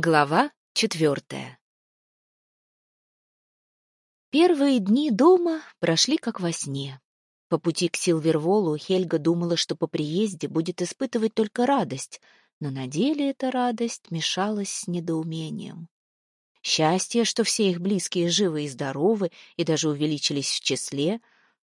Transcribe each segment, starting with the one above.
Глава четвертая Первые дни дома прошли как во сне. По пути к Силверволу Хельга думала, что по приезде будет испытывать только радость, но на деле эта радость мешалась с недоумением. Счастье, что все их близкие живы и здоровы и даже увеличились в числе.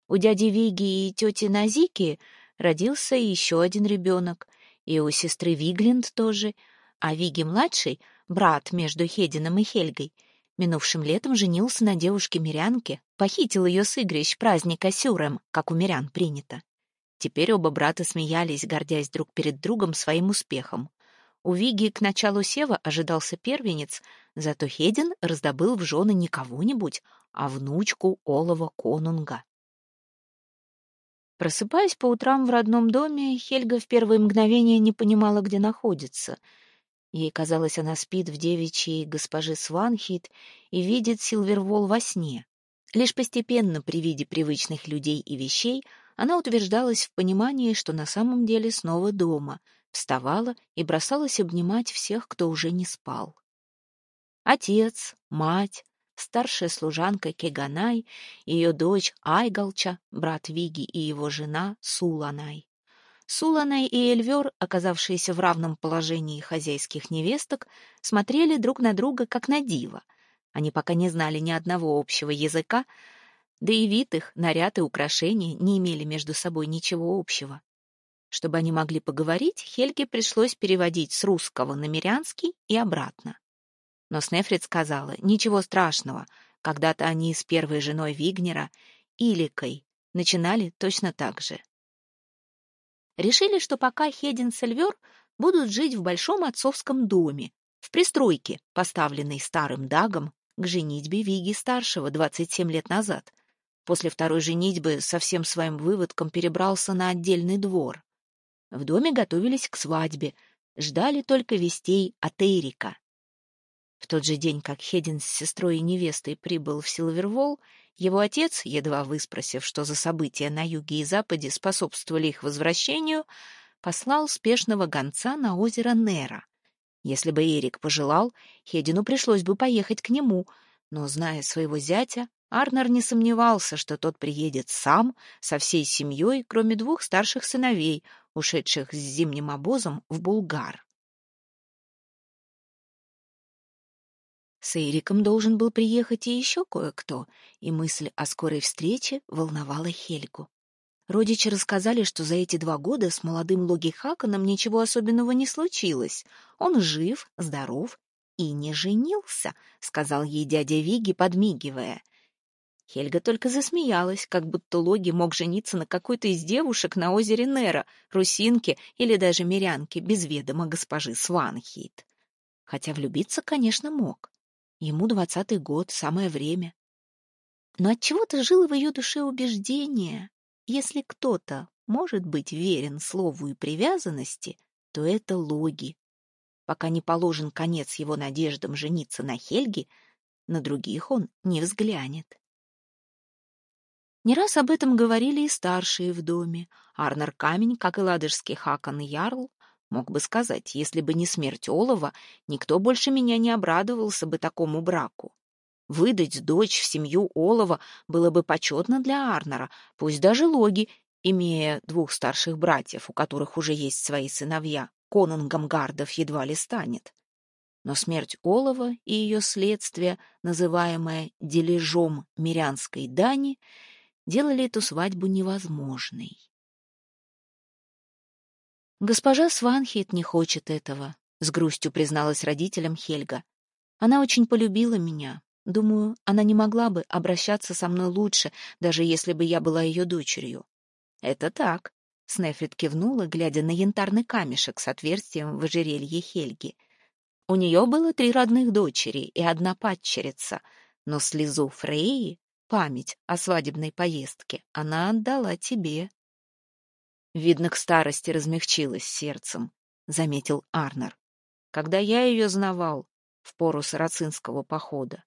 У дяди Виги и тети Назики родился еще один ребенок, и у сестры Виглинд тоже, а Виги-младший — брат между Хедином и Хельгой, минувшим летом женился на девушке-мирянке, похитил ее с игрищ праздника Сюрем, как у мирян принято. Теперь оба брата смеялись, гордясь друг перед другом своим успехом. У Виги к началу сева ожидался первенец, зато Хедин раздобыл в жены не кого-нибудь, а внучку Олова Конунга. Просыпаясь по утрам в родном доме, Хельга в первые мгновения не понимала, где находится — Ей казалось, она спит в девичьей госпожи Сванхит и видит Силвервол во сне. Лишь постепенно при виде привычных людей и вещей она утверждалась в понимании, что на самом деле снова дома, вставала и бросалась обнимать всех, кто уже не спал. Отец, мать, старшая служанка Кеганай, ее дочь Айгалча, брат Виги и его жена Суланай. Сулана и Эльвер, оказавшиеся в равном положении хозяйских невесток, смотрели друг на друга как на диво. Они пока не знали ни одного общего языка, да и вид их, наряд и украшения не имели между собой ничего общего. Чтобы они могли поговорить, Хельге пришлось переводить с русского на мирянский и обратно. Но Снефрит сказала, ничего страшного, когда-то они с первой женой Вигнера, Иликой, начинали точно так же решили, что пока Хедин с Эльвер будут жить в большом отцовском доме, в пристройке, поставленной старым Дагом к женитьбе Виги-старшего 27 лет назад. После второй женитьбы со всем своим выводком перебрался на отдельный двор. В доме готовились к свадьбе, ждали только вестей от Эрика. В тот же день, как Хедин с сестрой и невестой прибыл в Силвервол, его отец, едва выспросив, что за события на юге и западе способствовали их возвращению, послал спешного гонца на озеро Нера. Если бы Эрик пожелал, Хедину пришлось бы поехать к нему, но, зная своего зятя, Арнер не сомневался, что тот приедет сам, со всей семьей, кроме двух старших сыновей, ушедших с зимним обозом в Булгар. С Эриком должен был приехать и еще кое-кто, и мысль о скорой встрече волновала Хельгу. Родичи рассказали, что за эти два года с молодым Логи Хаканом ничего особенного не случилось. Он жив, здоров и не женился, — сказал ей дядя Виги, подмигивая. Хельга только засмеялась, как будто Логи мог жениться на какой-то из девушек на озере Нера, русинке или даже мирянке, без ведома госпожи Сванхит. Хотя влюбиться, конечно, мог. Ему двадцатый год, самое время. Но отчего-то жило в ее душе убеждение, если кто-то может быть верен слову и привязанности, то это Логи. Пока не положен конец его надеждам жениться на Хельге, на других он не взглянет. Не раз об этом говорили и старшие в доме. Арнер Камень, как и ладожский Хакон Ярл, Мог бы сказать, если бы не смерть Олова, никто больше меня не обрадовался бы такому браку. Выдать дочь в семью Олова было бы почетно для Арнера, пусть даже Логи, имея двух старших братьев, у которых уже есть свои сыновья, конунгом гардов едва ли станет. Но смерть Олова и ее следствие, называемое дележом мирянской дани, делали эту свадьбу невозможной. «Госпожа Сванхит не хочет этого», — с грустью призналась родителям Хельга. «Она очень полюбила меня. Думаю, она не могла бы обращаться со мной лучше, даже если бы я была ее дочерью». «Это так», — Снефрит кивнула, глядя на янтарный камешек с отверстием в ожерелье Хельги. «У нее было три родных дочери и одна падчерица, но слезу Фрейи, память о свадебной поездке, она отдала тебе». Видно, к старости размягчилась сердцем, — заметил Арнер. Когда я ее знавал в пору сарацинского похода,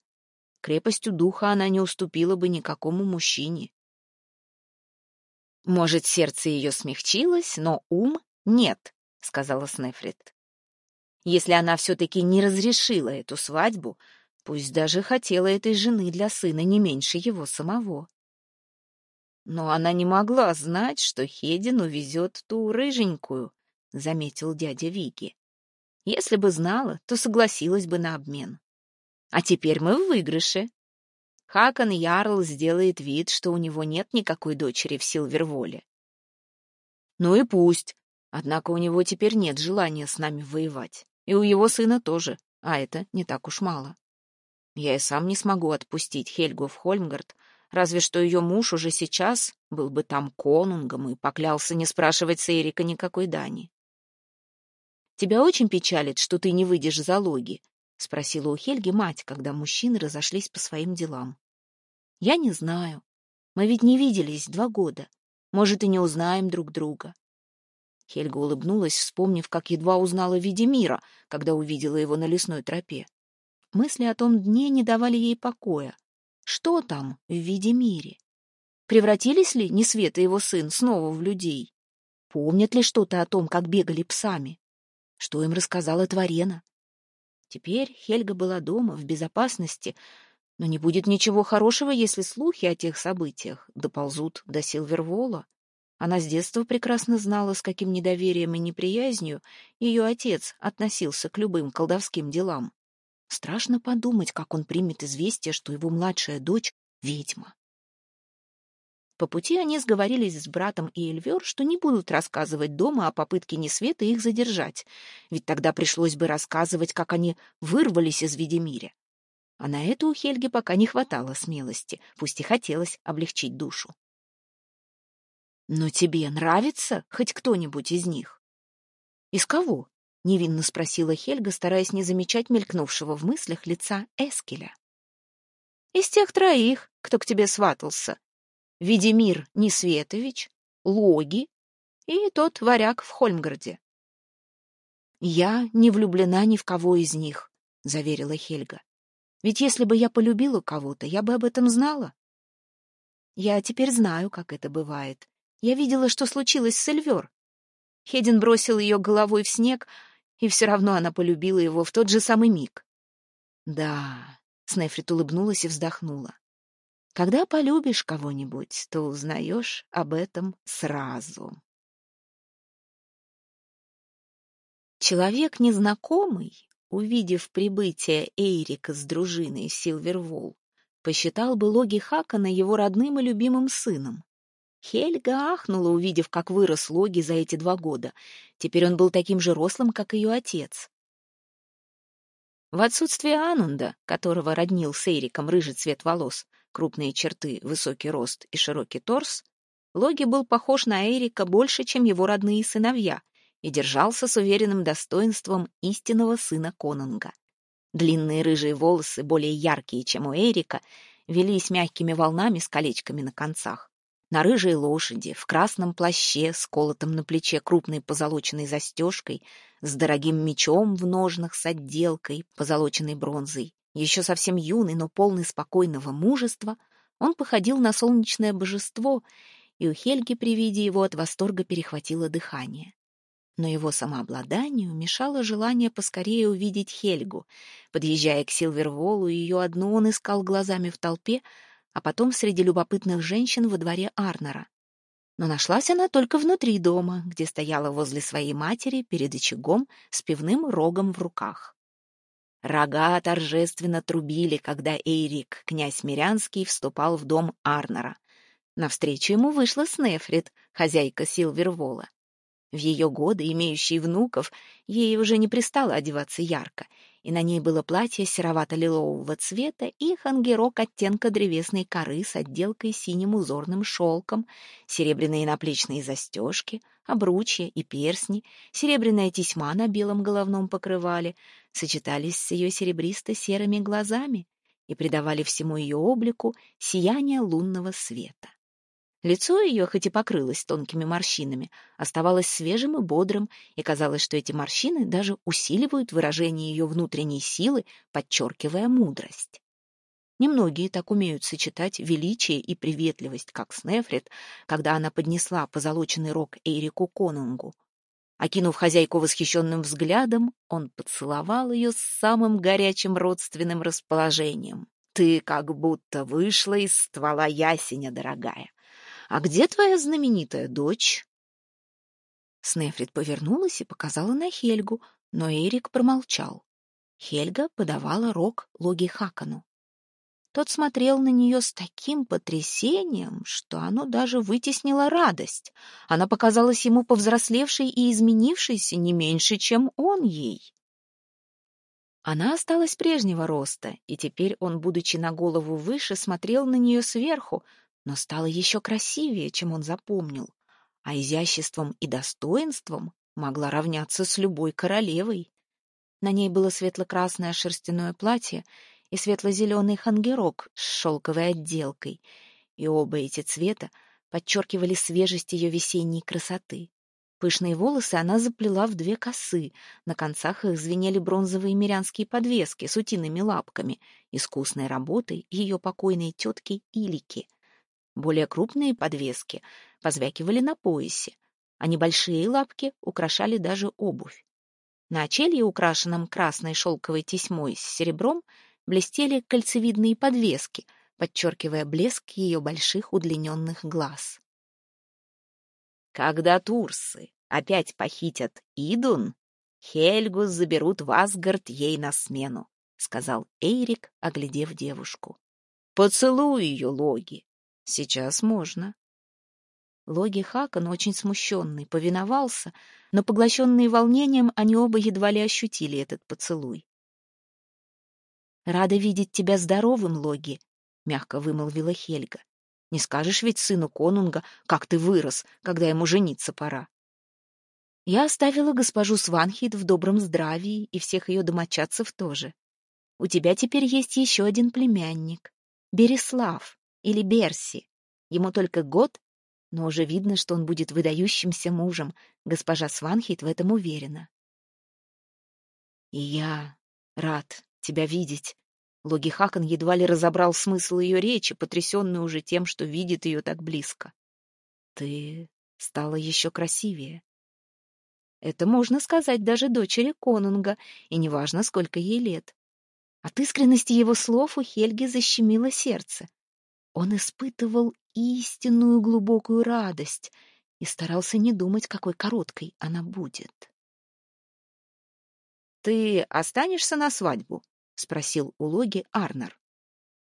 крепостью духа она не уступила бы никакому мужчине. «Может, сердце ее смягчилось, но ум нет», — сказала Снефрит. Если она все-таки не разрешила эту свадьбу, пусть даже хотела этой жены для сына не меньше его самого. Но она не могла знать, что Хедин увезет ту рыженькую, — заметил дядя Вики. Если бы знала, то согласилась бы на обмен. А теперь мы в выигрыше. Хакон Ярл сделает вид, что у него нет никакой дочери в Силверволе. Ну и пусть. Однако у него теперь нет желания с нами воевать. И у его сына тоже, а это не так уж мало. Я и сам не смогу отпустить Хельгу в Хольмгард, разве что ее муж уже сейчас был бы там конунгом и поклялся не спрашивать с Эрика никакой дани. «Тебя очень печалит, что ты не выйдешь за логи?» — спросила у Хельги мать, когда мужчины разошлись по своим делам. «Я не знаю. Мы ведь не виделись два года. Может, и не узнаем друг друга». Хельга улыбнулась, вспомнив, как едва узнала Видимира, когда увидела его на лесной тропе. Мысли о том дне не давали ей покоя. Что там в Видимире? Превратились ли Несвет и его сын снова в людей? Помнят ли что-то о том, как бегали псами? Что им рассказала Творена? Теперь Хельга была дома, в безопасности, но не будет ничего хорошего, если слухи о тех событиях доползут до Силвервола. Она с детства прекрасно знала, с каким недоверием и неприязнью ее отец относился к любым колдовским делам. Страшно подумать, как он примет известие, что его младшая дочь — ведьма. По пути они сговорились с братом и Эльвер, что не будут рассказывать дома о попытке Несвета их задержать, ведь тогда пришлось бы рассказывать, как они вырвались из Ведемиря. А на это у Хельги пока не хватало смелости, пусть и хотелось облегчить душу. «Но тебе нравится хоть кто-нибудь из них?» «Из кого?» — невинно спросила Хельга, стараясь не замечать мелькнувшего в мыслях лица Эскеля. «Из тех троих, кто к тебе сватался», Видимир Несветович, Логи и тот варяг в Хольмгарде. «Я не влюблена ни в кого из них», — заверила Хельга. «Ведь если бы я полюбила кого-то, я бы об этом знала». «Я теперь знаю, как это бывает. Я видела, что случилось с Эльвер. Хедин бросил ее головой в снег, и все равно она полюбила его в тот же самый миг». «Да», — Снефрит улыбнулась и вздохнула. Когда полюбишь кого-нибудь, то узнаешь об этом сразу. Человек незнакомый, увидев прибытие Эйрика с дружиной в Силвервол, посчитал бы Логи Хакана его родным и любимым сыном. Хельга ахнула, увидев, как вырос Логи за эти два года. Теперь он был таким же рослым, как ее отец. В отсутствие Анунда, которого роднил с Эйриком рыжий цвет волос, крупные черты, высокий рост и широкий торс, Логи был похож на Эрика больше, чем его родные сыновья, и держался с уверенным достоинством истинного сына Конунга. Длинные рыжие волосы, более яркие, чем у Эрика, велись мягкими волнами с колечками на концах. На рыжей лошади, в красном плаще, с колотом на плече крупной позолоченной застежкой, с дорогим мечом в ножнах с отделкой, позолоченной бронзой, еще совсем юный, но полный спокойного мужества, он походил на солнечное божество, и у Хельги при виде его от восторга перехватило дыхание. Но его самообладанию мешало желание поскорее увидеть Хельгу. Подъезжая к Силверволу, ее одну он искал глазами в толпе, а потом среди любопытных женщин во дворе Арнера. Но нашлась она только внутри дома, где стояла возле своей матери перед очагом с пивным рогом в руках. Рога торжественно трубили, когда Эйрик, князь Мирянский, вступал в дом Арнера. Навстречу ему вышла Снефрит, хозяйка Силвервола. В ее годы, имеющей внуков, ей уже не пристало одеваться ярко, и на ней было платье серовато-лилового цвета и хангерок оттенка древесной коры с отделкой синим узорным шелком, серебряные наплечные застежки, обручья и персни, серебряная тесьма на белом головном покрывале сочетались с ее серебристо-серыми глазами и придавали всему ее облику сияние лунного света. Лицо ее, хоть и покрылось тонкими морщинами, оставалось свежим и бодрым, и казалось, что эти морщины даже усиливают выражение ее внутренней силы, подчеркивая мудрость. Немногие так умеют сочетать величие и приветливость, как Снефрит, когда она поднесла позолоченный рог Эйрику Конунгу. Окинув хозяйку восхищенным взглядом, он поцеловал ее с самым горячим родственным расположением. «Ты как будто вышла из ствола ясеня, дорогая. А где твоя знаменитая дочь?» Снефрит повернулась и показала на Хельгу, но Эрик промолчал. Хельга подавала рог Логи Хакану. Тот смотрел на нее с таким потрясением, что оно даже вытеснило радость. Она показалась ему повзрослевшей и изменившейся не меньше, чем он ей. Она осталась прежнего роста, и теперь он, будучи на голову выше, смотрел на нее сверху, но стала еще красивее, чем он запомнил, а изяществом и достоинством могла равняться с любой королевой. На ней было светло-красное шерстяное платье и светло-зеленый хангерок с шелковой отделкой, и оба эти цвета подчеркивали свежесть ее весенней красоты. Пышные волосы она заплела в две косы, на концах их звенели бронзовые мирянские подвески с утиными лапками, искусной работой ее покойной тетки Илики. Более крупные подвески позвякивали на поясе, а небольшие лапки украшали даже обувь. На очелье, украшенном красной шелковой тесьмой с серебром, блестели кольцевидные подвески, подчеркивая блеск ее больших удлиненных глаз. Когда турсы опять похитят Идун, Хельгу заберут в Асгард ей на смену, — сказал Эйрик, оглядев девушку. — Поцелуй ее, Логи. Сейчас можно. Логи Хакон, очень смущенный, повиновался, но, поглощенные волнением, они оба едва ли ощутили этот поцелуй. «Рада видеть тебя здоровым, Логи», — мягко вымолвила Хельга. «Не скажешь ведь сыну конунга, как ты вырос, когда ему жениться пора». Я оставила госпожу Сванхит в добром здравии и всех ее домочадцев тоже. У тебя теперь есть еще один племянник, Береслав или Берси. Ему только год, но уже видно, что он будет выдающимся мужем. Госпожа Сванхит в этом уверена. И я рад тебя видеть. Логи Хакон едва ли разобрал смысл ее речи, потрясенный уже тем, что видит ее так близко. Ты стала еще красивее. Это можно сказать даже дочери Конунга, и неважно, сколько ей лет. От искренности его слов у Хельги защемило сердце. Он испытывал истинную глубокую радость и старался не думать, какой короткой она будет. «Ты останешься на свадьбу?» — спросил у Логи Арнер.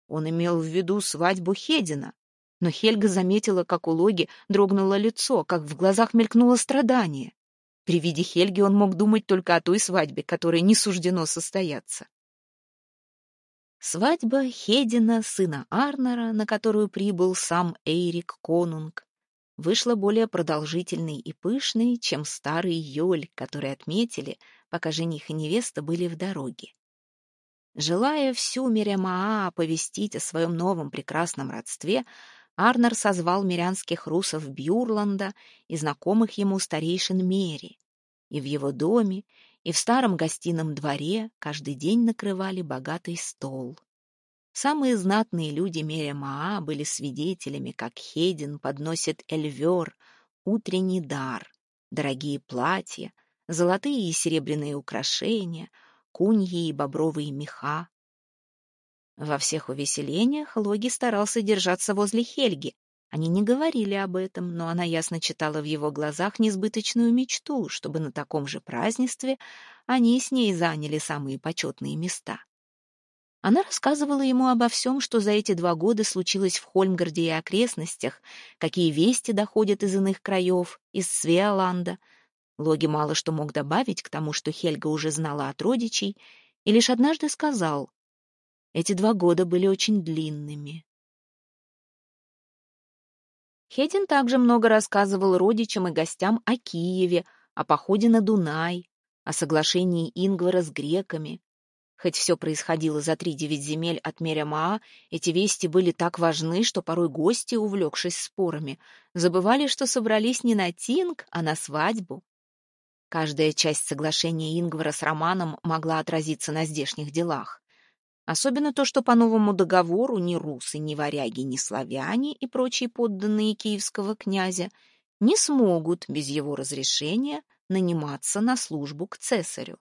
Он имел в виду свадьбу Хедина, но Хельга заметила, как у Логи дрогнуло лицо, как в глазах мелькнуло страдание. При виде Хельги он мог думать только о той свадьбе, которой не суждено состояться. Свадьба Хедина, сына Арнера, на которую прибыл сам Эйрик Конунг, вышла более продолжительной и пышной, чем старый Йоль, который отметили, пока жених и невеста были в дороге. Желая всю Миремаа оповестить о своем новом прекрасном родстве, Арнер созвал мирянских русов Бьюрланда и знакомых ему старейшин Мери. И в его доме, и в старом гостином дворе каждый день накрывали богатый стол. Самые знатные люди Меремаа были свидетелями, как Хедин подносит эльвер, утренний дар, дорогие платья, золотые и серебряные украшения, куньи и бобровые меха. Во всех увеселениях Логи старался держаться возле Хельги, они не говорили об этом, но она ясно читала в его глазах несбыточную мечту, чтобы на таком же празднестве они с ней заняли самые почетные места. Она рассказывала ему обо всем, что за эти два года случилось в Хольмгарде и окрестностях, какие вести доходят из иных краев, из Свеоланда. Логи мало что мог добавить к тому, что Хельга уже знала от родичей, и лишь однажды сказал, «Эти два года были очень длинными, Хедин также много рассказывал родичам и гостям о Киеве, о походе на Дунай, о соглашении Ингвара с греками. Хоть все происходило за три-девять земель от Мерямаа, эти вести были так важны, что порой гости, увлекшись спорами, забывали, что собрались не на тинг, а на свадьбу. Каждая часть соглашения Ингвара с Романом могла отразиться на здешних делах. Особенно то, что по новому договору ни русы, ни варяги, ни славяне и прочие подданные киевского князя не смогут без его разрешения наниматься на службу к цесарю.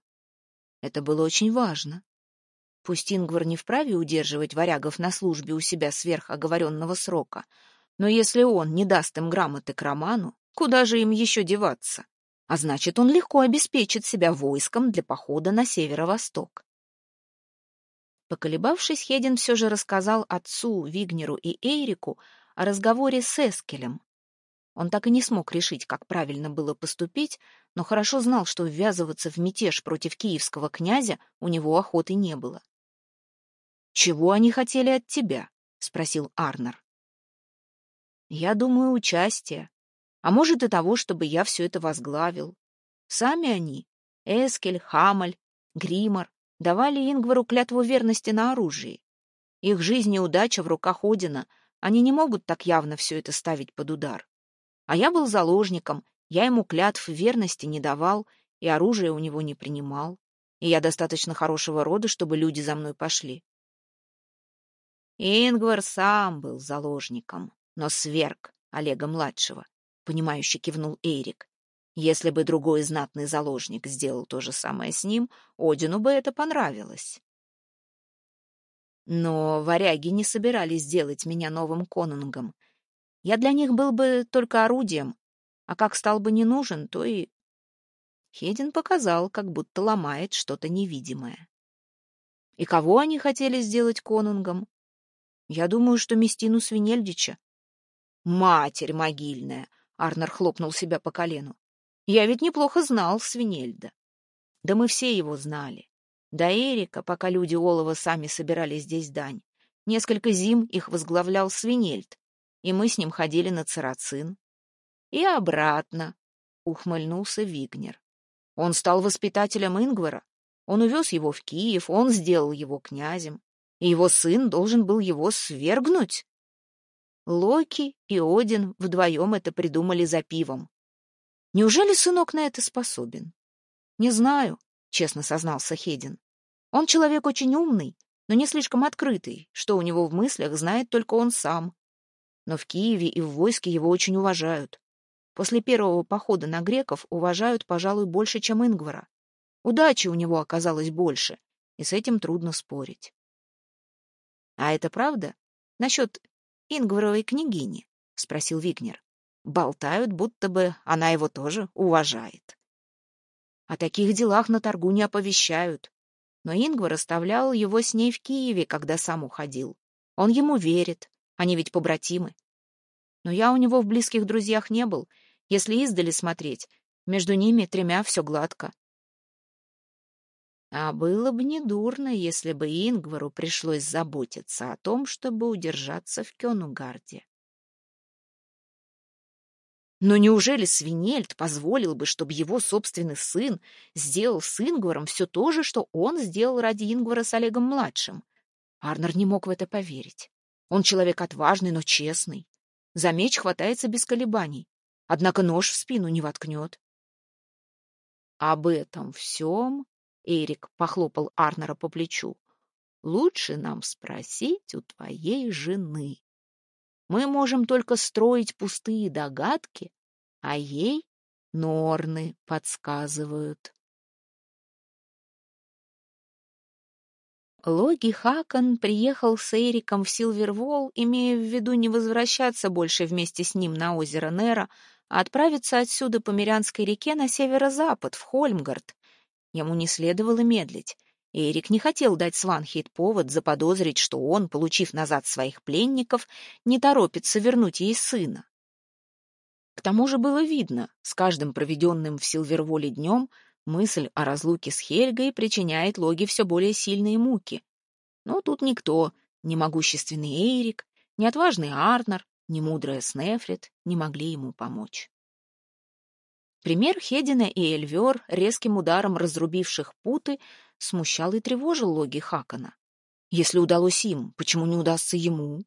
Это было очень важно. Пусть Ингвар не вправе удерживать варягов на службе у себя сверх оговоренного срока, но если он не даст им грамоты к роману, куда же им еще деваться? А значит, он легко обеспечит себя войском для похода на северо-восток. Поколебавшись, Хедин все же рассказал отцу, Вигнеру и Эйрику о разговоре с Эскелем. Он так и не смог решить, как правильно было поступить, но хорошо знал, что ввязываться в мятеж против киевского князя у него охоты не было. «Чего они хотели от тебя?» — спросил Арнер. «Я думаю, участия. А может и того, чтобы я все это возглавил. Сами они, Эскель, Хамаль, Гримор, давали Ингвару клятву верности на оружии. Их жизнь и удача в руках Одина, они не могут так явно все это ставить под удар. А я был заложником, я ему клятв верности не давал и оружие у него не принимал. И я достаточно хорошего рода, чтобы люди за мной пошли. Ингвар сам был заложником, но сверг Олега-младшего, понимающе кивнул Эрик. Если бы другой знатный заложник сделал то же самое с ним, Одину бы это понравилось. Но варяги не собирались делать меня новым конунгом. Я для них был бы только орудием, а как стал бы не нужен, то и... Хедин показал, как будто ломает что-то невидимое. И кого они хотели сделать конунгом? Я думаю, что Местину Свинельдича. Матерь могильная! Арнер хлопнул себя по колену. Я ведь неплохо знал Свинельда. Да мы все его знали. До Эрика, пока люди Олова сами собирали здесь дань. Несколько зим их возглавлял Свинельд, и мы с ним ходили на Царацин. И обратно, — ухмыльнулся Вигнер. Он стал воспитателем Ингвара. Он увез его в Киев, он сделал его князем и его сын должен был его свергнуть. Локи и Один вдвоем это придумали за пивом. Неужели сынок на это способен? Не знаю, честно сознался Хедин. Он человек очень умный, но не слишком открытый, что у него в мыслях знает только он сам. Но в Киеве и в войске его очень уважают. После первого похода на греков уважают, пожалуй, больше, чем Ингвара. Удачи у него оказалось больше, и с этим трудно спорить. «А это правда? Насчет Ингваровой княгини?» — спросил Вигнер. «Болтают, будто бы она его тоже уважает». О таких делах на торгу не оповещают. Но Ингвар оставлял его с ней в Киеве, когда сам уходил. Он ему верит, они ведь побратимы. Но я у него в близких друзьях не был. Если издали смотреть, между ними тремя все гладко. А было бы недурно, если бы Ингвару пришлось заботиться о том, чтобы удержаться в Кёнугарде. Но неужели Свинельд позволил бы, чтобы его собственный сын сделал с Ингваром все то же, что он сделал ради Ингвара с Олегом-младшим? Арнер не мог в это поверить. Он человек отважный, но честный. За меч хватается без колебаний, однако нож в спину не воткнет. Об этом всем Эрик похлопал Арнера по плечу. Лучше нам спросить у твоей жены. Мы можем только строить пустые догадки, а ей норны подсказывают. Логи Хакон приехал с Эриком в Силвервол, имея в виду не возвращаться больше вместе с ним на озеро Нера, а отправиться отсюда по Мирянской реке на северо-запад, в Хольмгард, Ему не следовало медлить. Эрик не хотел дать Сванхейт повод заподозрить, что он, получив назад своих пленников, не торопится вернуть ей сына. К тому же было видно, с каждым проведенным в Силверволе днем мысль о разлуке с Хельгой причиняет Логи все более сильные муки. Но тут никто, ни могущественный Эрик, ни отважный Арнер, ни мудрая Снефрит не могли ему помочь. Пример Хедина и Эльвер, резким ударом разрубивших путы, смущал и тревожил логи Хакана. Если удалось им, почему не удастся ему?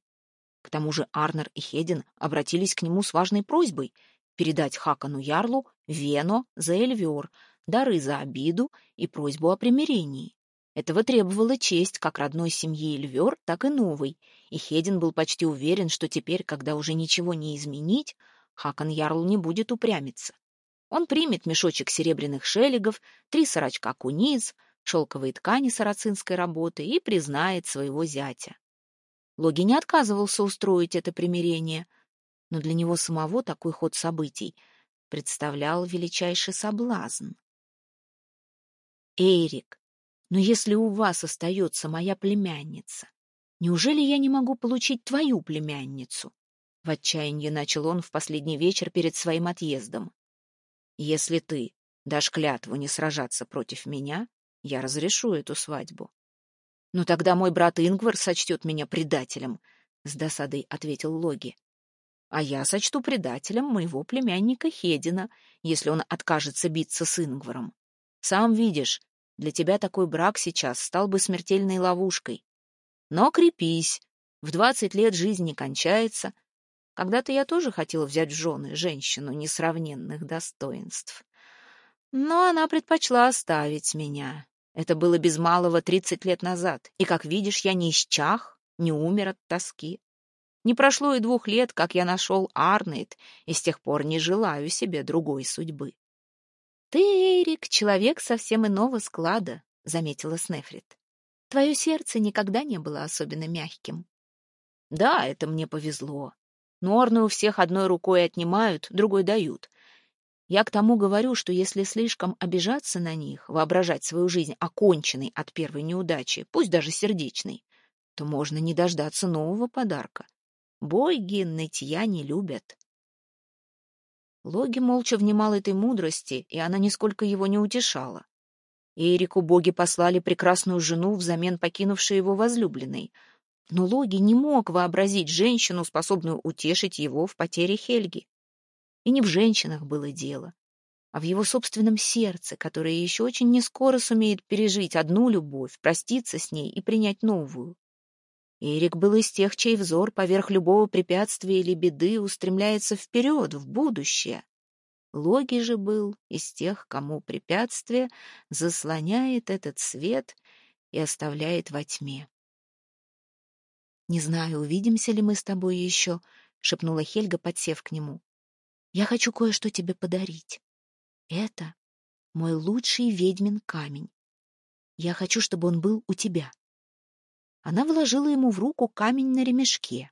К тому же Арнер и Хедин обратились к нему с важной просьбой передать Хакану Ярлу Вено за Эльвер, дары за обиду и просьбу о примирении. Этого требовала честь как родной семьи Эльвер, так и новой, и Хедин был почти уверен, что теперь, когда уже ничего не изменить, Хакан Ярл не будет упрямиться. Он примет мешочек серебряных шелегов, три сорочка куниц, шелковые ткани сарацинской работы и признает своего зятя. Логи не отказывался устроить это примирение, но для него самого такой ход событий представлял величайший соблазн. «Эрик, но если у вас остается моя племянница, неужели я не могу получить твою племянницу?» В отчаянии начал он в последний вечер перед своим отъездом. «Если ты дашь клятву не сражаться против меня, я разрешу эту свадьбу». «Ну тогда мой брат Ингвар сочтет меня предателем», — с досадой ответил Логи. «А я сочту предателем моего племянника Хедина, если он откажется биться с Ингваром. Сам видишь, для тебя такой брак сейчас стал бы смертельной ловушкой. Но крепись, в двадцать лет жизнь не кончается, когда-то я тоже хотела взять в жены женщину несравненных достоинств. Но она предпочла оставить меня. Это было без малого тридцать лет назад, и, как видишь, я не исчах, не умер от тоски. Не прошло и двух лет, как я нашел Арнейд, и с тех пор не желаю себе другой судьбы. — Ты, Эрик, человек совсем иного склада, — заметила Снефрит. — Твое сердце никогда не было особенно мягким. — Да, это мне повезло. Норны у всех одной рукой отнимают, другой дают. Я к тому говорю, что если слишком обижаться на них, воображать свою жизнь оконченной от первой неудачи, пусть даже сердечной, то можно не дождаться нового подарка. Боги нытья не любят. Логи молча внимал этой мудрости, и она нисколько его не утешала. Эрику боги послали прекрасную жену взамен покинувшей его возлюбленной — но Логи не мог вообразить женщину, способную утешить его в потере Хельги. И не в женщинах было дело, а в его собственном сердце, которое еще очень нескоро сумеет пережить одну любовь, проститься с ней и принять новую. Эрик был из тех, чей взор поверх любого препятствия или беды устремляется вперед, в будущее. Логи же был из тех, кому препятствие заслоняет этот свет и оставляет во тьме. «Не знаю, увидимся ли мы с тобой еще», — шепнула Хельга, подсев к нему. «Я хочу кое-что тебе подарить. Это мой лучший ведьмин камень. Я хочу, чтобы он был у тебя». Она вложила ему в руку камень на ремешке,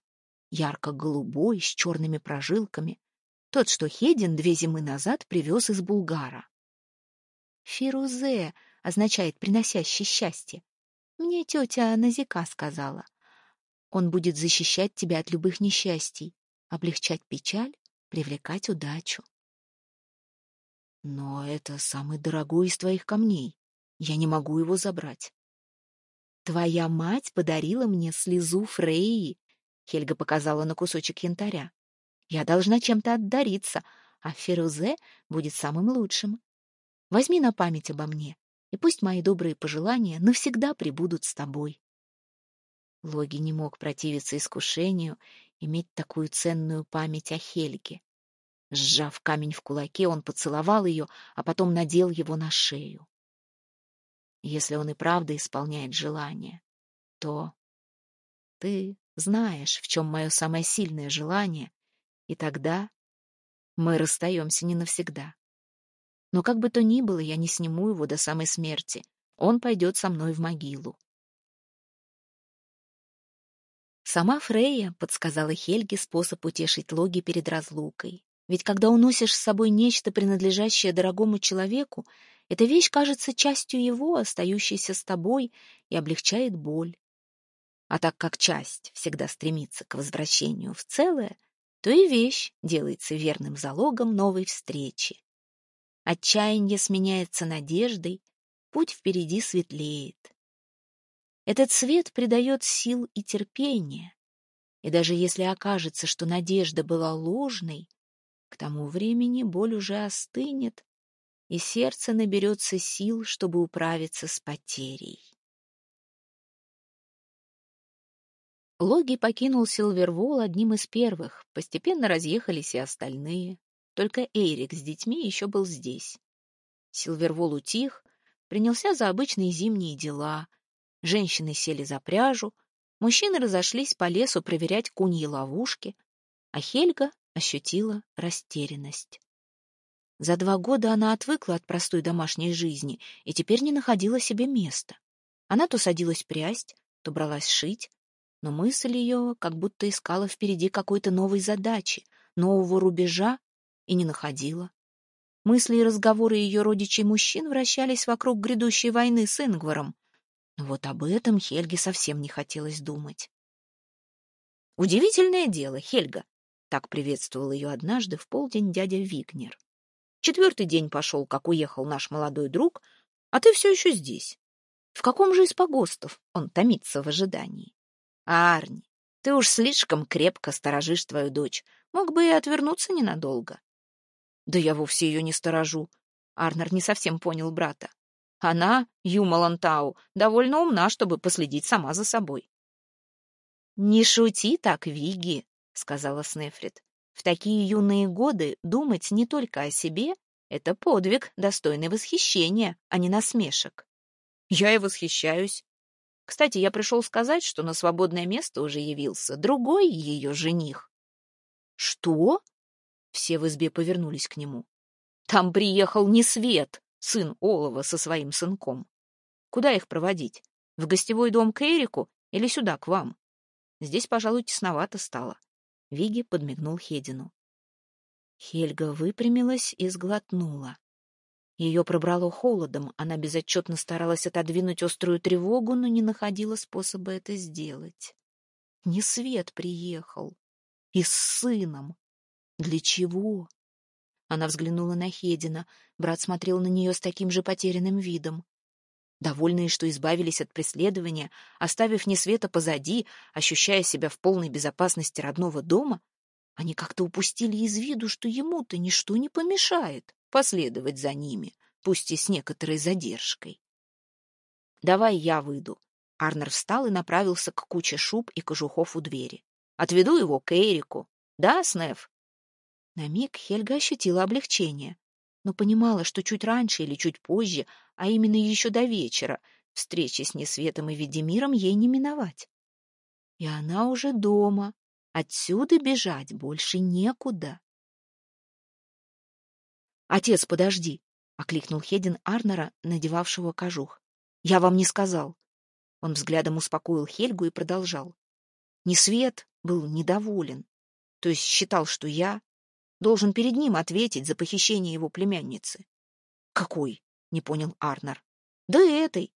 ярко-голубой, с черными прожилками, тот, что Хедин две зимы назад привез из Булгара. «Фирузе» означает «приносящий счастье». Мне тетя Назика сказала — он будет защищать тебя от любых несчастий, облегчать печаль, привлекать удачу. Но это самый дорогой из твоих камней. Я не могу его забрать. Твоя мать подарила мне слезу Фрейи, Хельга показала на кусочек янтаря. Я должна чем-то отдариться, а Ферузе будет самым лучшим. Возьми на память обо мне, и пусть мои добрые пожелания навсегда пребудут с тобой. Логи не мог противиться искушению иметь такую ценную память о Хельге. Сжав камень в кулаке, он поцеловал ее, а потом надел его на шею. Если он и правда исполняет желание, то ты знаешь, в чем мое самое сильное желание, и тогда мы расстаемся не навсегда. Но как бы то ни было, я не сниму его до самой смерти. Он пойдет со мной в могилу. Сама Фрейя подсказала Хельге способ утешить Логи перед разлукой. Ведь когда уносишь с собой нечто, принадлежащее дорогому человеку, эта вещь кажется частью его, остающейся с тобой, и облегчает боль. А так как часть всегда стремится к возвращению в целое, то и вещь делается верным залогом новой встречи. Отчаяние сменяется надеждой, путь впереди светлеет. Этот свет придает сил и терпения. И даже если окажется, что надежда была ложной, к тому времени боль уже остынет, и сердце наберется сил, чтобы управиться с потерей. Логи покинул Силвервол одним из первых, постепенно разъехались и остальные. Только Эйрик с детьми еще был здесь. Силвервол утих, принялся за обычные зимние дела — Женщины сели за пряжу, мужчины разошлись по лесу проверять куньи ловушки, а Хельга ощутила растерянность. За два года она отвыкла от простой домашней жизни и теперь не находила себе места. Она то садилась прясть, то бралась шить, но мысль ее как будто искала впереди какой-то новой задачи, нового рубежа и не находила. Мысли и разговоры ее родичей-мужчин вращались вокруг грядущей войны с Ингваром. Вот об этом Хельге совсем не хотелось думать. «Удивительное дело, Хельга!» — так приветствовал ее однажды в полдень дядя Вигнер. Четвертый день пошел, как уехал наш молодой друг, а ты все еще здесь. В каком же из погостов он томится в ожидании? Арни, ты уж слишком крепко сторожишь твою дочь. Мог бы и отвернуться ненадолго. Да я вовсе ее не сторожу. Арнер не совсем понял брата. Она, Юма Лантау, довольно умна, чтобы последить сама за собой. «Не шути так, Виги», — сказала Снефрит. В такие юные годы думать не только о себе — это подвиг, достойный восхищения, а не насмешек. Я и восхищаюсь. Кстати, я пришел сказать, что на свободное место уже явился другой ее жених. Что? Все в избе повернулись к нему. Там приехал не Свет, сын Олова со своим сынком. Куда их проводить? В гостевой дом к Эрику или сюда, к вам? Здесь, пожалуй, тесновато стало. Виги подмигнул Хедину. Хельга выпрямилась и сглотнула. Ее пробрало холодом, она безотчетно старалась отодвинуть острую тревогу, но не находила способа это сделать. Не свет приехал. И с сыном. Для чего? Она взглянула на Хедина. Брат смотрел на нее с таким же потерянным видом. Довольные, что избавились от преследования, оставив Несвета позади, ощущая себя в полной безопасности родного дома, они как-то упустили из виду, что ему-то ничто не помешает последовать за ними, пусть и с некоторой задержкой. «Давай я выйду». Арнер встал и направился к куче шуб и кожухов у двери. «Отведу его к Эрику. Да, Снеф?» На миг Хельга ощутила облегчение но понимала, что чуть раньше или чуть позже, а именно еще до вечера, встречи с Несветом и Ведемиром ей не миновать. И она уже дома. Отсюда бежать больше некуда. «Отец, подожди!» — окликнул Хедин Арнера, надевавшего кожух. «Я вам не сказал». Он взглядом успокоил Хельгу и продолжал. Несвет был недоволен, то есть считал, что я должен перед ним ответить за похищение его племянницы. «Какой?» — не понял Арнер. «Да этой.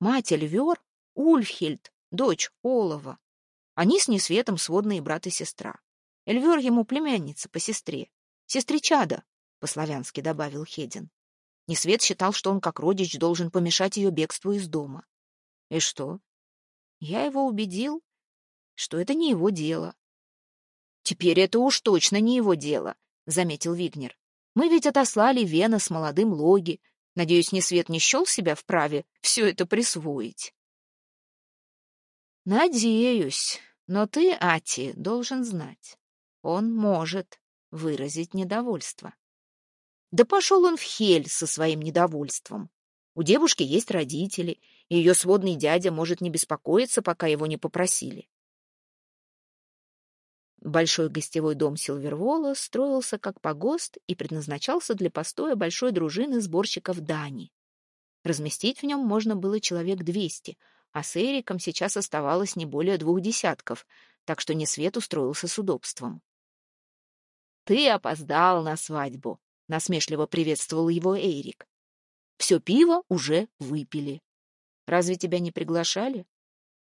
Мать Эльвер, Ульфхельд, дочь Олова. Они с Несветом сводные брат и сестра. Эльвер ему племянница по сестре. Сестричада, по-славянски добавил Хедин. Несвет считал, что он как родич должен помешать ее бегству из дома. И что? Я его убедил, что это не его дело. Теперь это уж точно не его дело. — заметил Вигнер. «Мы ведь отослали Вена с молодым Логи. Надеюсь, ни свет не счел себя вправе все это присвоить». «Надеюсь, но ты, Ати, должен знать. Он может выразить недовольство». Да пошел он в хель со своим недовольством. У девушки есть родители, и ее сводный дядя может не беспокоиться, пока его не попросили. Большой гостевой дом Силвервола строился как погост и предназначался для постоя большой дружины сборщиков дани. Разместить в нем можно было человек двести, а с Эриком сейчас оставалось не более двух десятков, так что Несвет устроился с удобством. «Ты опоздал на свадьбу», — насмешливо приветствовал его Эрик. «Все пиво уже выпили. Разве тебя не приглашали?»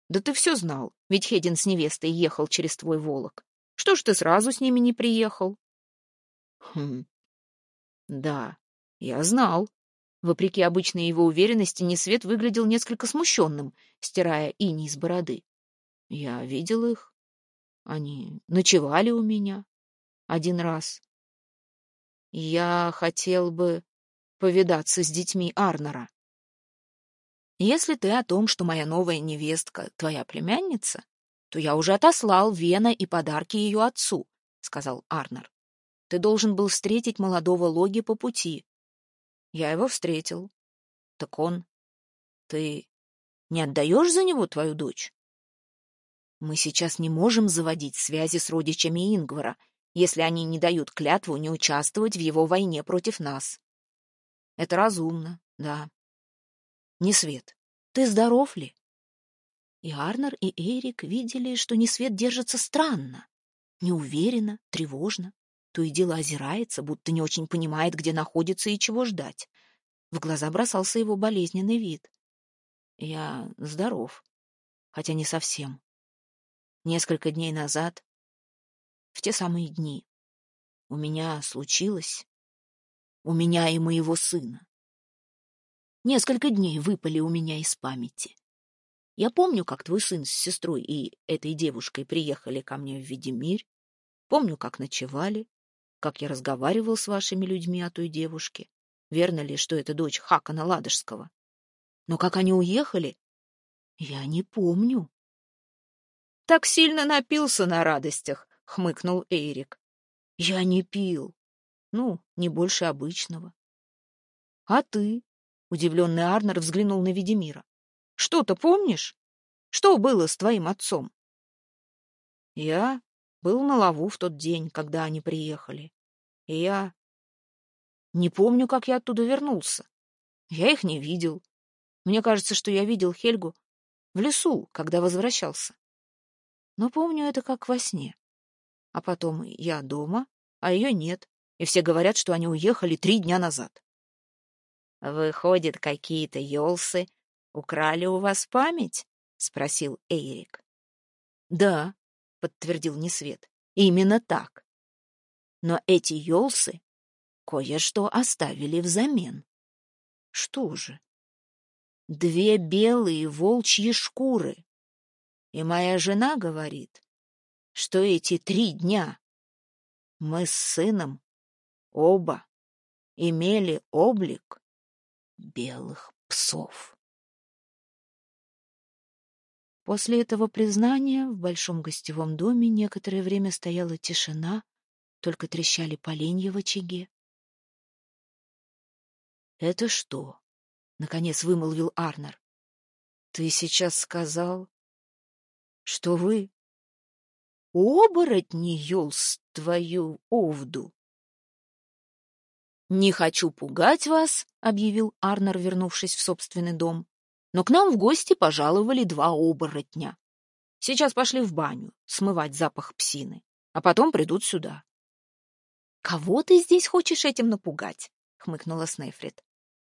«Да ты все знал, ведь Хедин с невестой ехал через твой волок. Что ж ты сразу с ними не приехал? Хм. Да, я знал. Вопреки обычной его уверенности, Несвет выглядел несколько смущенным, стирая иней с бороды. Я видел их. Они ночевали у меня один раз. Я хотел бы повидаться с детьми Арнера. Если ты о том, что моя новая невестка — твоя племянница, то я уже отослал Вена и подарки ее отцу, — сказал Арнер. Ты должен был встретить молодого Логи по пути. Я его встретил. Так он... Ты не отдаешь за него твою дочь? Мы сейчас не можем заводить связи с родичами Ингвара. если они не дают клятву не участвовать в его войне против нас. Это разумно, да. Несвет, ты здоров ли? И Арнер, и Эрик видели, что Несвет держится странно, неуверенно, тревожно. То и дело озирается, будто не очень понимает, где находится и чего ждать. В глаза бросался его болезненный вид. Я здоров, хотя не совсем. Несколько дней назад, в те самые дни, у меня случилось, у меня и моего сына. Несколько дней выпали у меня из памяти. Я помню, как твой сын с сестрой и этой девушкой приехали ко мне в Ведемирь. Помню, как ночевали, как я разговаривал с вашими людьми о той девушке. Верно ли, что это дочь Хакана Ладожского? Но как они уехали, я не помню. Так сильно напился на радостях, хмыкнул Эрик. Я не пил. Ну, не больше обычного. А ты? Удивленный Арнер взглянул на Ведемира. Что-то помнишь? Что было с твоим отцом? Я был на лову в тот день, когда они приехали. И я не помню, как я оттуда вернулся. Я их не видел. Мне кажется, что я видел Хельгу в лесу, когда возвращался. Но помню это как во сне. А потом я дома, а ее нет, и все говорят, что они уехали три дня назад. «Выходит, какие-то елсы украли у вас память?» — спросил Эйрик. «Да», — подтвердил Несвет, — «именно так. Но эти елсы кое-что оставили взамен. Что же? Две белые волчьи шкуры. И моя жена говорит, что эти три дня мы с сыном оба имели облик белых псов. После этого признания в большом гостевом доме некоторое время стояла тишина, только трещали поленья в очаге. «Это что?» — наконец вымолвил Арнер. «Ты сейчас сказал, что вы оборотни, Юлс, твою овду?» «Не хочу пугать вас», — объявил Арнер, вернувшись в собственный дом. «Но к нам в гости пожаловали два оборотня. Сейчас пошли в баню смывать запах псины, а потом придут сюда. «Кого ты здесь хочешь этим напугать?» — хмыкнула Снейфрид.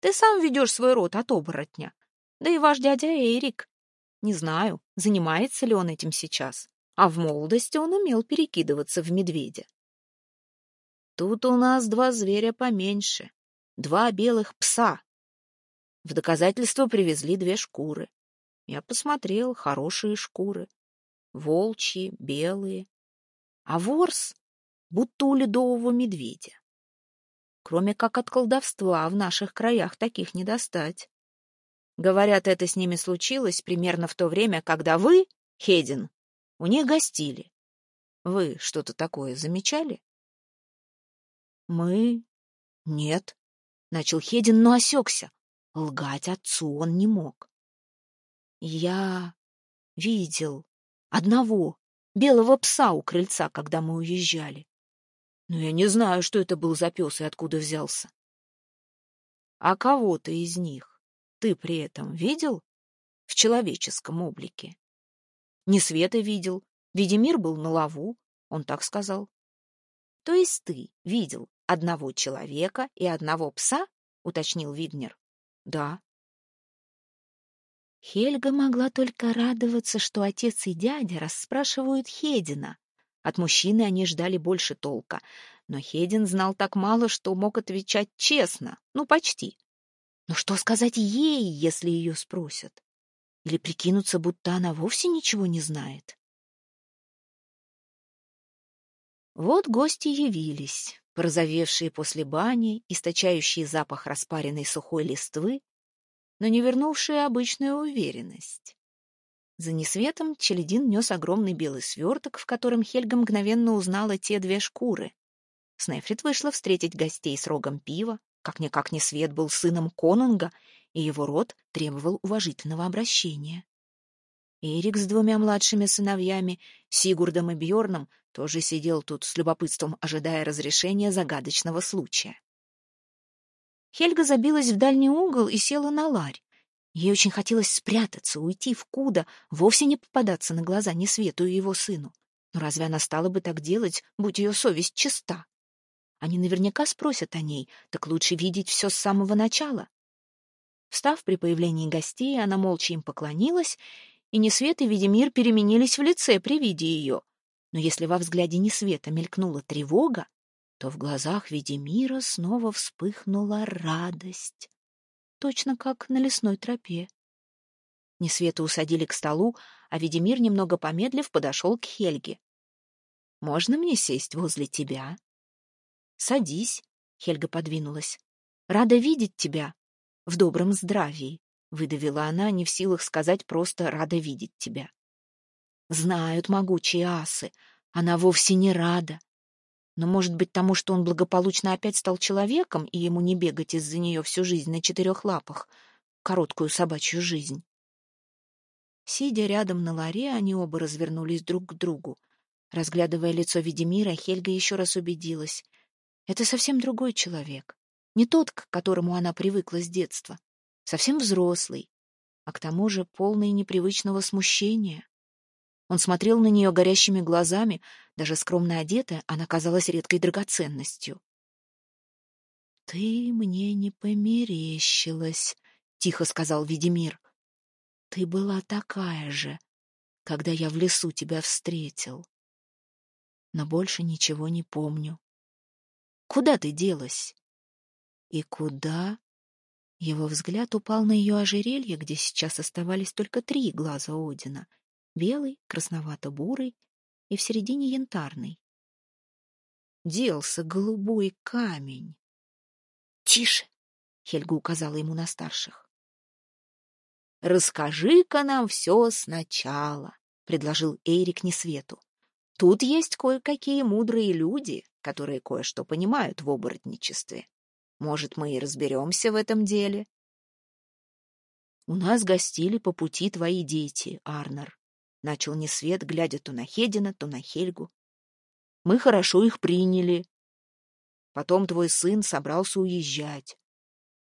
«Ты сам ведешь свой род от оборотня. Да и ваш дядя Эрик. Не знаю, занимается ли он этим сейчас. А в молодости он умел перекидываться в медведя. Тут у нас два зверя поменьше. Два белых пса. В доказательство привезли две шкуры. Я посмотрел, хорошие шкуры. Волчьи, белые. А ворс будто у ледового медведя. Кроме как от колдовства в наших краях таких не достать. Говорят, это с ними случилось примерно в то время, когда вы, Хедин, у них гостили. Вы что-то такое замечали? Мы? Нет. Начал Хедин, но осекся. Лгать отцу он не мог. Я видел одного белого пса у крыльца, когда мы уезжали. Но я не знаю, что это был за пес и откуда взялся. А кого-то из них ты при этом видел в человеческом облике? Не Света видел, Ведемир был на лаву, он так сказал. То есть ты видел одного человека и одного пса? уточнил Виднер. Да. Хельга могла только радоваться, что отец и дядя расспрашивают Хедина, от мужчины они ждали больше толка, но Хедин знал так мало, что мог отвечать честно, ну, почти. Но что сказать ей, если ее спросят? Или прикинуться, будто она вовсе ничего не знает? Вот гости явились, порозовевшие после бани, источающие запах распаренной сухой листвы, но не вернувшие обычную уверенность. За несветом Челедин нес огромный белый сверток, в котором Хельга мгновенно узнала те две шкуры. Снефрит вышла встретить гостей с рогом пива. Как-никак Несвет был сыном конунга, и его род требовал уважительного обращения. Эрик с двумя младшими сыновьями, Сигурдом и Бьорном, тоже сидел тут с любопытством, ожидая разрешения загадочного случая. Хельга забилась в дальний угол и села на ларь. Ей очень хотелось спрятаться, уйти в куда, вовсе не попадаться на глаза ни Свету и его сыну. Но разве она стала бы так делать, будь ее совесть чиста? Они наверняка спросят о ней, так лучше видеть все с самого начала. Встав при появлении гостей, она молча им поклонилась, и Несвет и Ведимир переменились в лице при виде ее. Но если во взгляде Несвета мелькнула тревога, то в глазах Ведимира снова вспыхнула радость, точно как на лесной тропе. Несвета усадили к столу, а Ведимир, немного помедлив, подошел к Хельге. «Можно мне сесть возле тебя?» «Садись», — Хельга подвинулась. «Рада видеть тебя в добром здравии», — выдавила она, не в силах сказать просто «рада видеть тебя». Знают могучие асы, она вовсе не рада. Но, может быть, тому, что он благополучно опять стал человеком, и ему не бегать из-за нее всю жизнь на четырех лапах, короткую собачью жизнь. Сидя рядом на ларе, они оба развернулись друг к другу. Разглядывая лицо Ведемира, Хельга еще раз убедилась. Это совсем другой человек. Не тот, к которому она привыкла с детства. Совсем взрослый, а к тому же полный непривычного смущения. Он смотрел на нее горящими глазами, даже скромно одетая, она казалась редкой драгоценностью. «Ты мне не померещилась», — тихо сказал Ведимир. «Ты была такая же, когда я в лесу тебя встретил. Но больше ничего не помню. Куда ты делась?» «И куда?» Его взгляд упал на ее ожерелье, где сейчас оставались только три глаза Одина — белый, красновато-бурый и в середине янтарный. Делся голубой камень. «Тише!» — Хельга указала ему на старших. «Расскажи-ка нам все сначала», — предложил Эрик Несвету. «Тут есть кое-какие мудрые люди, которые кое-что понимают в оборотничестве. Может, мы и разберемся в этом деле?» «У нас гостили по пути твои дети, Арнер», Начал Несвет, глядя то на Хедина, то на Хельгу. Мы хорошо их приняли. Потом твой сын собрался уезжать.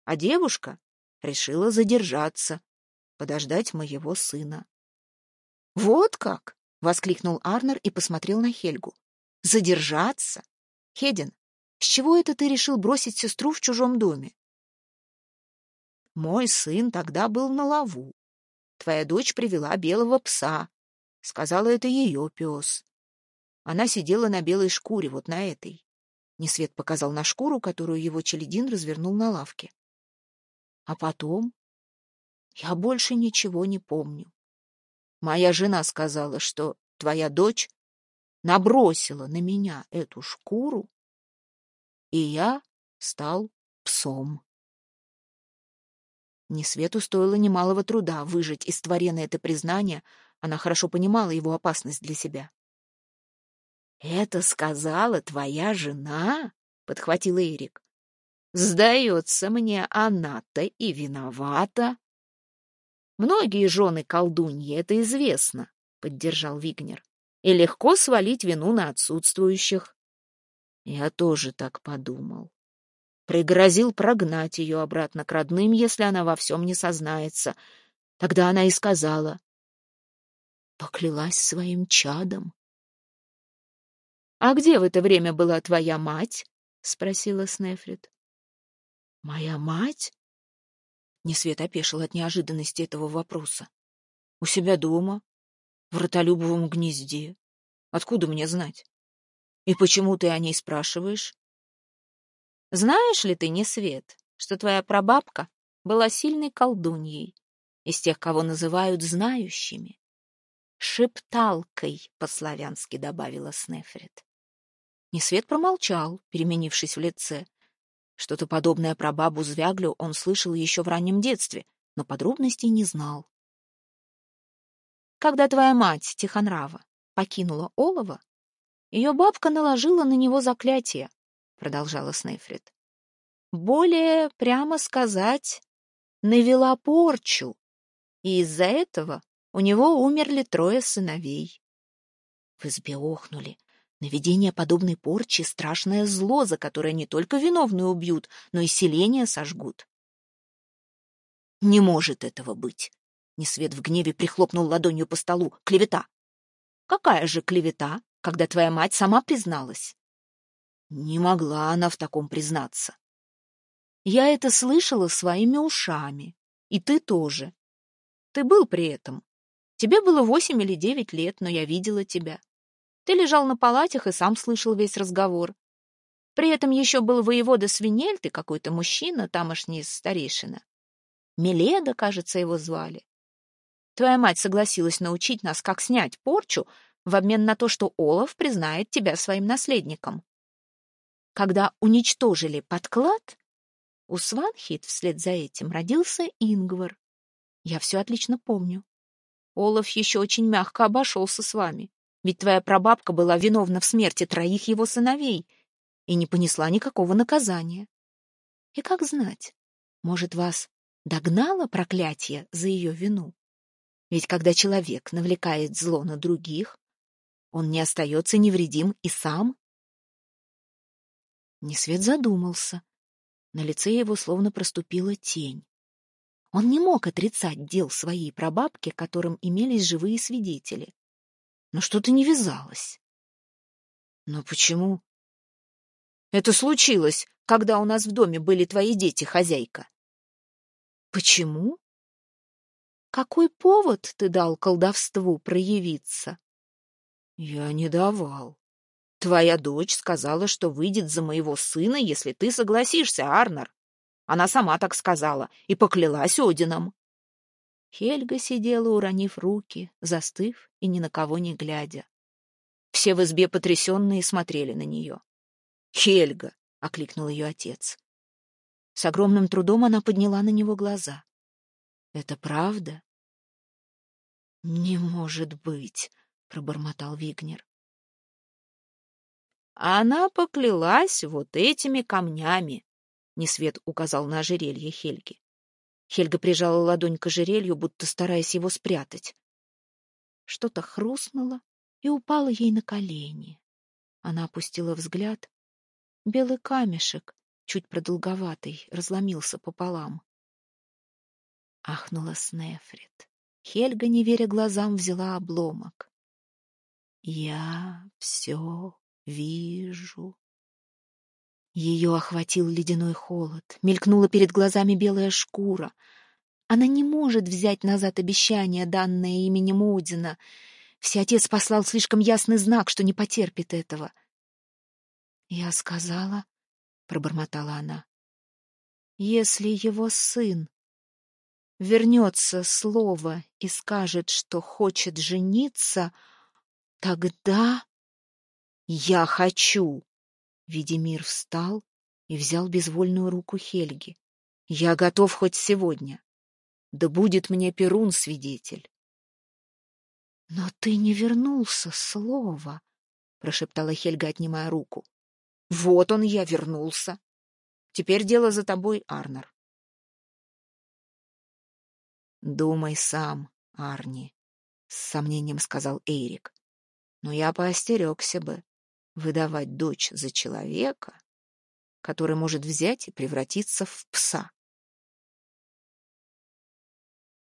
А девушка решила задержаться, подождать моего сына. «Вот как!» — воскликнул Арнер и посмотрел на Хельгу. «Задержаться? Хедин, с чего это ты решил бросить сестру в чужом доме?» «Мой сын тогда был на лову. Твоя дочь привела белого пса, Сказала, это ее пес. Она сидела на белой шкуре, вот на этой. Несвет показал на шкуру, которую его челядин развернул на лавке. А потом... Я больше ничего не помню. Моя жена сказала, что твоя дочь набросила на меня эту шкуру, и я стал псом. Несвету стоило немалого труда выжить из творены это признание, она хорошо понимала его опасность для себя. «Это сказала твоя жена?» — подхватил Эрик. «Сдается мне, она-то и виновата». «Многие жены колдуньи, это известно», — поддержал Вигнер. «И легко свалить вину на отсутствующих». Я тоже так подумал. Пригрозил прогнать ее обратно к родным, если она во всем не сознается. Тогда она и сказала, поклялась своим чадом. — А где в это время была твоя мать? — спросила Снефрит. — Моя мать? Несвет опешил от неожиданности этого вопроса. — У себя дома, в ротолюбовом гнезде. Откуда мне знать? И почему ты о ней спрашиваешь? — Знаешь ли ты, Несвет, что твоя прабабка была сильной колдуньей, из тех, кого называют знающими? «Шепталкой», — по-славянски добавила Снефрит. Несвет промолчал, переменившись в лице. Что-то подобное про бабу Звяглю он слышал еще в раннем детстве, но подробностей не знал. Когда твоя мать, Тихонрава, покинула Олова, ее бабка наложила на него заклятие, — продолжала Снефрит. Более, прямо сказать, навела порчу, и из-за этого У него умерли трое сыновей. В избе охнули. Наведение подобной порчи — страшное зло, за которое не только виновную убьют, но и селение сожгут. Не может этого быть. Несвет в гневе прихлопнул ладонью по столу. Клевета. Какая же клевета, когда твоя мать сама призналась? Не могла она в таком признаться. Я это слышала своими ушами. И ты тоже. Ты был при этом. Тебе было восемь или девять лет, но я видела тебя. Ты лежал на палатях и сам слышал весь разговор. При этом еще был воевода Свинель, ты какой-то мужчина, тамошний старейшина. Меледа, кажется, его звали. Твоя мать согласилась научить нас, как снять порчу в обмен на то, что Олаф признает тебя своим наследником. Когда уничтожили подклад, у Сванхит вслед за этим родился Ингвар. Я все отлично помню. Олаф еще очень мягко обошелся с вами, ведь твоя прабабка была виновна в смерти троих его сыновей и не понесла никакого наказания. И как знать, может, вас догнало проклятие за ее вину. Ведь когда человек навлекает зло на других, он не остается невредим и сам. Несвет задумался. На лице его словно проступила тень. Он не мог отрицать дел своей прабабки, которым имелись живые свидетели. Но что-то не вязалось. Но почему? Это случилось, когда у нас в доме были твои дети, хозяйка. Почему? Какой повод ты дал колдовству проявиться? Я не давал. Твоя дочь сказала, что выйдет за моего сына, если ты согласишься, Арнер. Она сама так сказала и поклялась Одином. Хельга сидела, уронив руки, застыв и ни на кого не глядя. Все в избе потрясенные смотрели на нее. «Хельга!» — окликнул ее отец. С огромным трудом она подняла на него глаза. «Это правда?» «Не может быть», — пробормотал Вигнер. «Она поклялась вот этими камнями», — Несвет указал на ожерелье Хельги. Хельга прижала ладонь к ожерелью, будто стараясь его спрятать. Что-то хрустнуло и упало ей на колени. Она опустила взгляд. Белый камешек, чуть продолговатый, разломился пополам. Ахнула Снефрит. Хельга, не веря глазам, взяла обломок. «Я все вижу». Ее охватил ледяной холод, мелькнула перед глазами белая шкура. Она не может взять назад обещание, данное именем Одина. Всеотец послал слишком ясный знак, что не потерпит этого. Я сказала, пробормотала она. Если его сын вернется слово и скажет, что хочет жениться, тогда я хочу. Видимир встал и взял безвольную руку Хельги. Я готов хоть сегодня. Да будет мне Перун свидетель. Но ты не вернулся, слово, прошептала Хельга, отнимая руку. Вот он я вернулся. Теперь дело за тобой, Арнер. Думай сам, Арни, с сомнением сказал Эйрик. Но я поостерегся бы выдавать дочь за человека, который может взять и превратиться в пса.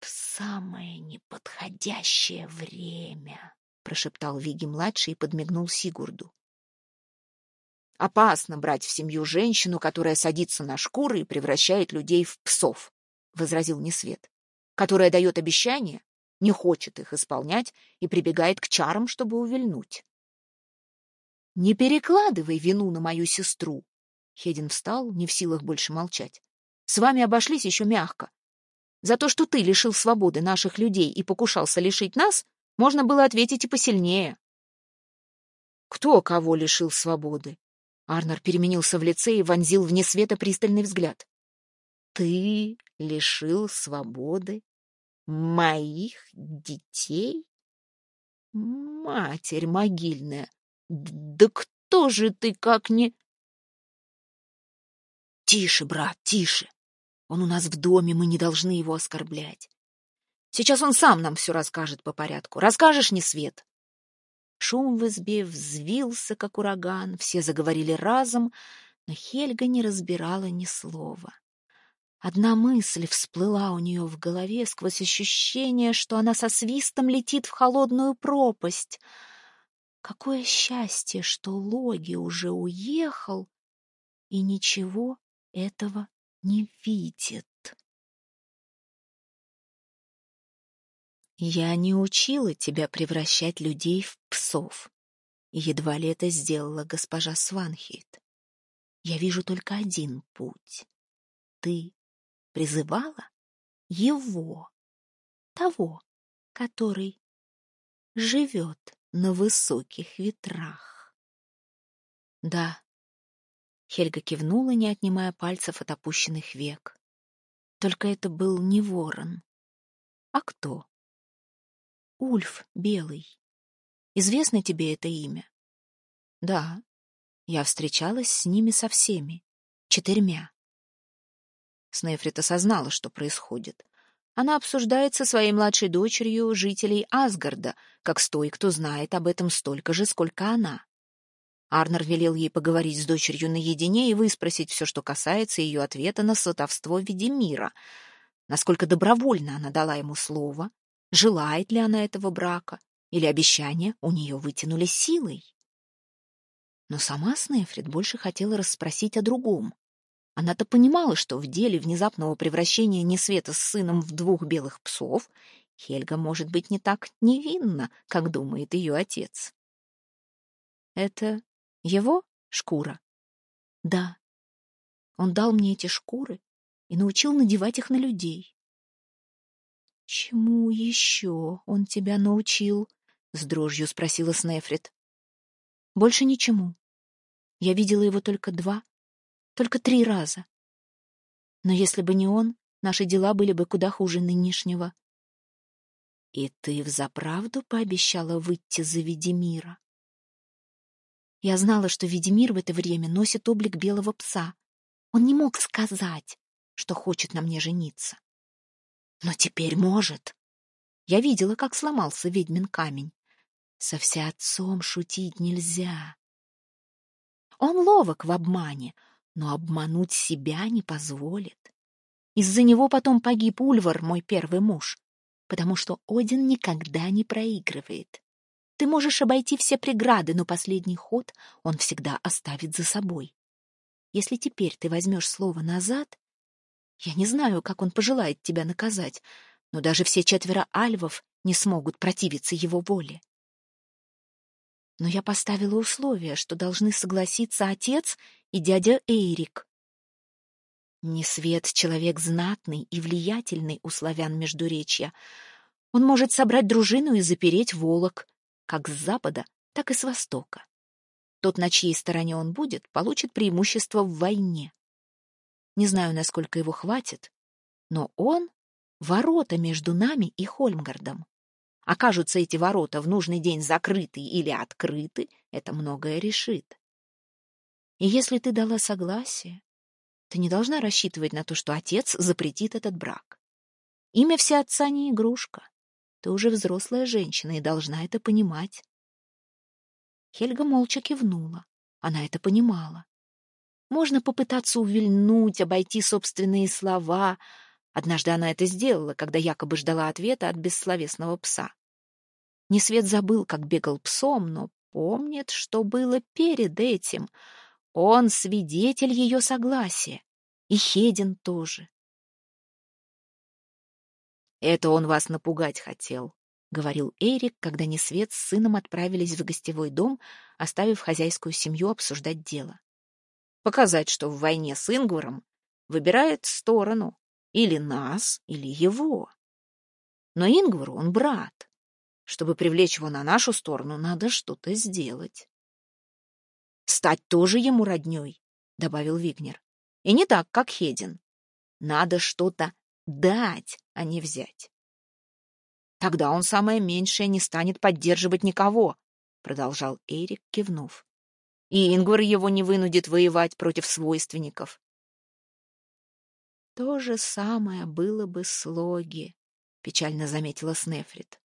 В самое неподходящее время, прошептал Виги-младший и подмигнул Сигурду. Опасно брать в семью женщину, которая садится на шкуры и превращает людей в псов, — возразил Несвет, — которая дает обещания, не хочет их исполнять и прибегает к чарам, чтобы увильнуть. «Не перекладывай вину на мою сестру!» Хедин встал, не в силах больше молчать. «С вами обошлись еще мягко. За то, что ты лишил свободы наших людей и покушался лишить нас, можно было ответить и посильнее». «Кто кого лишил свободы?» Арнер переменился в лице и вонзил вне света пристальный взгляд. «Ты лишил свободы моих детей? Матерь могильная! Да кто же ты, как не...» «Тише, брат, тише! Он у нас в доме, мы не должны его оскорблять. Сейчас он сам нам все расскажет по порядку. Расскажешь, не свет?» Шум в избе взвился, как ураган, все заговорили разом, но Хельга не разбирала ни слова. Одна мысль всплыла у нее в голове сквозь ощущение, что она со свистом летит в холодную пропасть. Какое счастье, что Логи уже уехал и ничего этого не видит. Я не учила тебя превращать людей в псов. Едва ли это сделала госпожа Сванхейт. Я вижу только один путь. Ты призывала его, того, который живет на высоких ветрах. Да, Хельга кивнула, не отнимая пальцев от опущенных век. Только это был не ворон. А кто? Ульф Белый. Известно тебе это имя? Да. Я встречалась с ними со всеми. Четырьмя. Снефрит осознала, что происходит. Она обсуждает со своей младшей дочерью жителей Асгарда, как с той, кто знает об этом столько же, сколько она. Арнер велел ей поговорить с дочерью наедине и выспросить все, что касается ее ответа на сватовство в виде мира. Насколько добровольно она дала ему слово, желает ли она этого брака, или обещания у нее вытянули силой. Но сама Снефрит больше хотела расспросить о другом. Она-то понимала, что в деле внезапного превращения Несвета с сыном в двух белых псов Хельга может быть не так невинна, как думает ее отец. «Это его шкура?» «Да. Он дал мне эти шкуры и научил надевать их на людей. «Чему еще он тебя научил?» — с дрожью спросила Снефрит. «Больше ничему. Я видела его только два, только три раза. Но если бы не он, наши дела были бы куда хуже нынешнего». «И ты взаправду пообещала выйти за Ведемира?» Я знала, что Ведемир в это время носит облик белого пса. Он не мог сказать, что хочет на мне жениться. Но теперь может. Я видела, как сломался ведьмин камень. Со всеотцом шутить нельзя. Он ловок в обмане, но обмануть себя не позволит. Из-за него потом погиб Ульвар, мой первый муж, потому что Один никогда не проигрывает. Ты можешь обойти все преграды, но последний ход он всегда оставит за собой. Если теперь ты возьмешь слово назад, я не знаю, как он пожелает тебя наказать, но даже все четверо альвов не смогут противиться его воле. Но я поставила условие, что должны согласиться отец и дядя Эйрик. Несвет — человек знатный и влиятельный у славян Междуречья. Он может собрать дружину и запереть Волок, как с запада, так и с востока. Тот, на чьей стороне он будет, получит преимущество в войне. Не знаю, насколько его хватит, но он — ворота между нами и Хольмгардом. Окажутся эти ворота в нужный день закрыты или открыты, это многое решит. И если ты дала согласие, ты не должна рассчитывать на то, что отец запретит этот брак. Имя все отца не игрушка. Ты уже взрослая женщина и должна это понимать. Хельга молча кивнула. Она это понимала. Можно попытаться увильнуть, обойти собственные слова. Однажды она это сделала, когда якобы ждала ответа от бессловесного пса. Несвет забыл, как бегал псом, но помнит, что было перед этим. Он свидетель ее согласия. И Хедин тоже. «Это он вас напугать хотел», — говорил Эрик, когда Несвет с сыном отправились в гостевой дом, оставив хозяйскую семью обсуждать дело показать, что в войне с Ингваром выбирает сторону или нас, или его. Но Ингвару он брат. Чтобы привлечь его на нашу сторону, надо что-то сделать. «Стать тоже ему роднёй», — добавил Вигнер. «И не так, как Хедин. Надо что-то дать, а не взять». «Тогда он самое меньшее не станет поддерживать никого», — продолжал Эрик, кивнув и Ингвар его не вынудит воевать против свойственников. То же самое было бы с Логи. — печально заметила Снефрит.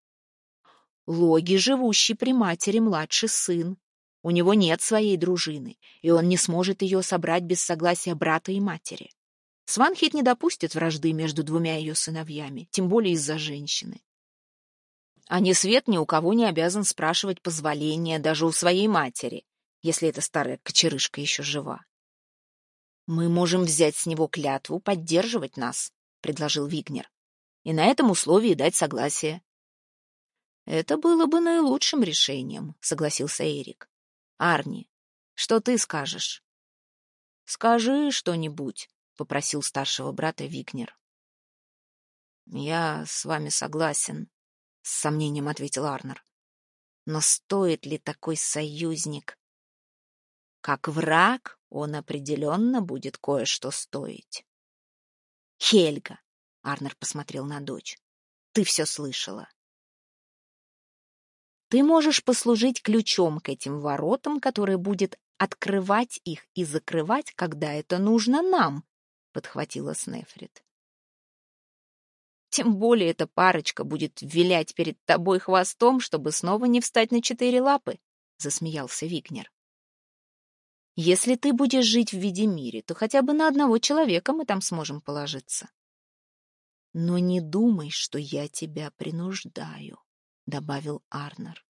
Логи, живущий при матери, младший сын. У него нет своей дружины, и он не сможет ее собрать без согласия брата и матери. Сванхит не допустит вражды между двумя ее сыновьями, тем более из-за женщины. А ни свет ни у кого не обязан спрашивать позволения даже у своей матери, если эта старая кочерышка еще жива. «Мы можем взять с него клятву поддерживать нас», — предложил Вигнер, «и на этом условии дать согласие. «Это было бы наилучшим решением», — согласился Эрик. «Арни, что ты скажешь?» «Скажи что-нибудь», — попросил старшего брата Вигнер. «Я с вами согласен», — с сомнением ответил Арнер. «Но стоит ли такой союзник? Как враг он определенно будет кое-что стоить». «Хельга», — Арнер посмотрел на дочь, — «ты все слышала. Ты можешь послужить ключом к этим воротам, который будет открывать их и закрывать, когда это нужно нам, — подхватила Снефрит. Тем более эта парочка будет вилять перед тобой хвостом, чтобы снова не встать на четыре лапы, — засмеялся Вигнер. Если ты будешь жить в виде мире, то хотя бы на одного человека мы там сможем положиться. Но не думай, что я тебя принуждаю. — добавил Арнер.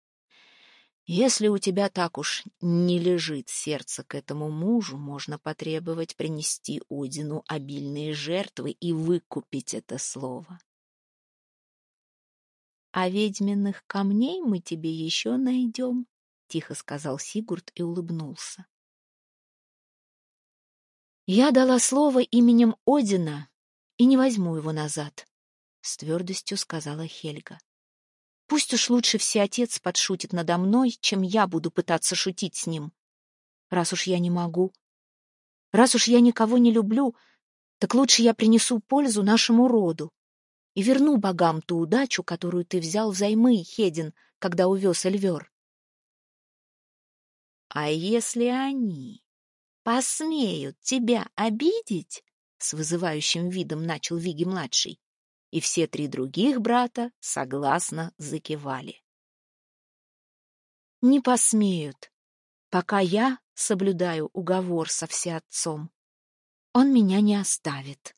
«Если у тебя так уж не лежит сердце к этому мужу, можно потребовать принести Одину обильные жертвы и выкупить это слово. «А ведьминых камней мы тебе еще найдем», — тихо сказал Сигурд и улыбнулся. «Я дала слово именем Одина и не возьму его назад», — с твердостью сказала Хельга. Пусть уж лучше всеотец подшутит надо мной, чем я буду пытаться шутить с ним. Раз уж я не могу, раз уж я никого не люблю, так лучше я принесу пользу нашему роду и верну богам ту удачу, которую ты взял взаймы, Хедин, когда увез Эльвер. А если они посмеют тебя обидеть? С вызывающим видом начал Виги-младший и все три других брата согласно закивали. Не посмеют, пока я соблюдаю уговор со всеотцом. Он меня не оставит.